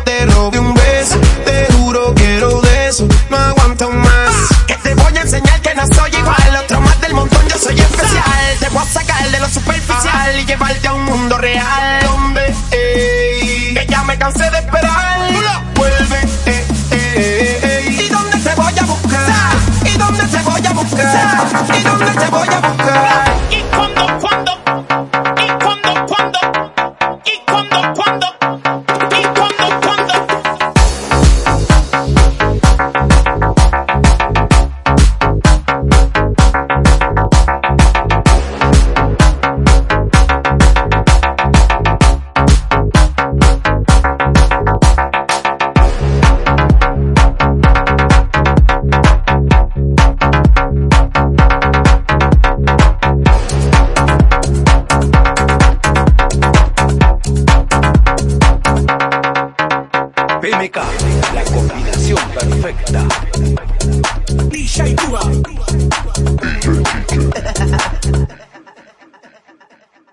te robé un beso. Te juro que lo de eso, no aguanto más. Que te voy a enseñar que no soy igual. Otro más del montón, yo soy especial. Te voy a sacar de lo superficial y llevarte a un mundo real. Donde, ey, que ya me cansé de esperar. PMK, la combinación perfecta. DJ Dura.